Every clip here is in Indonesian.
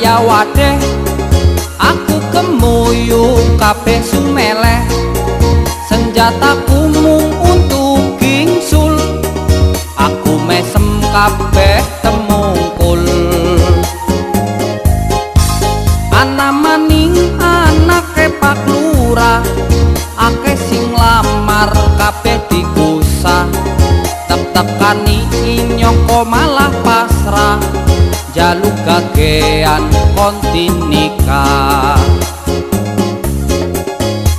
wadeh aku kemuyu kabeh sumeleh. Senjataku mung untuk kingsul aku mesem kabeh jaluk kagean konti nikah.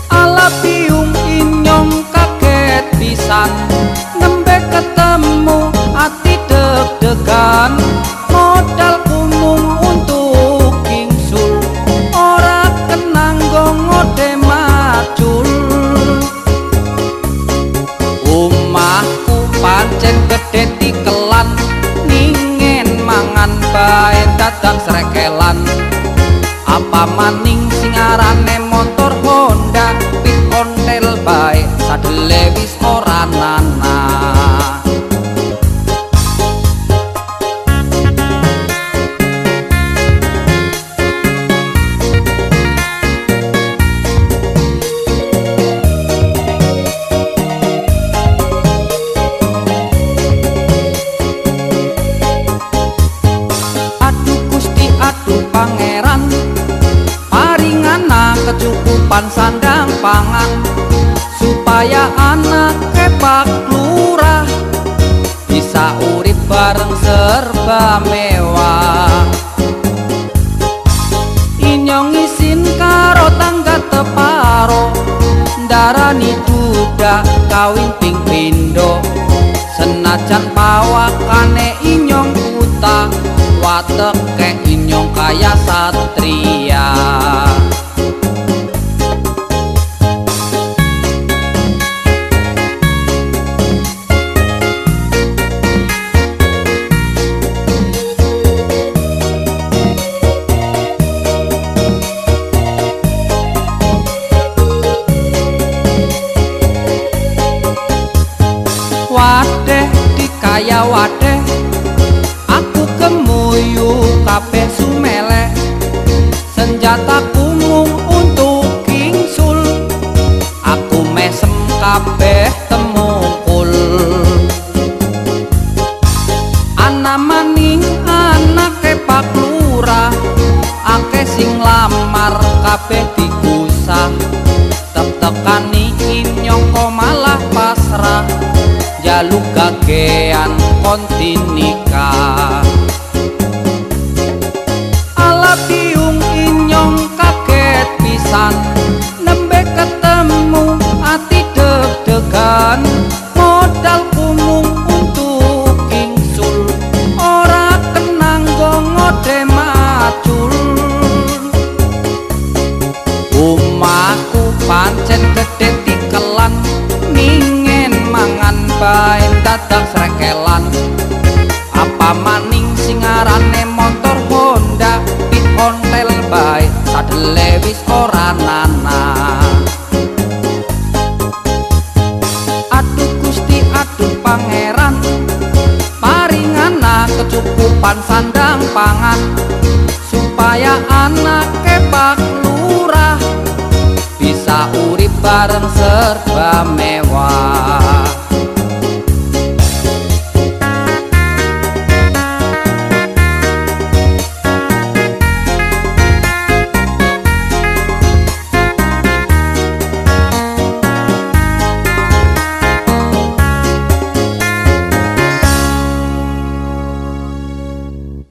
Ala piung inyong kaget pisan nembe ketemu ati deg-degan. Modal kumung untuk kingsul ora kenang ngode macul omahku pancen gede bae dadak srekelan apa maning kecukupan sandang pangan supaya anak kepak lurah bisa urip bareng serba mewah. Inyong isin karo tangga teparo darani duda kawin ping pindo senajan pawakane inyong buta ke inyong kaya satria jaluk kakean kontinikan bae sadele wis ora nana aduh Gusti aduh pangeran. Paringana kecukupan sandang pangan. Supaya anak kepak lurah bisa urip bareng serba mewah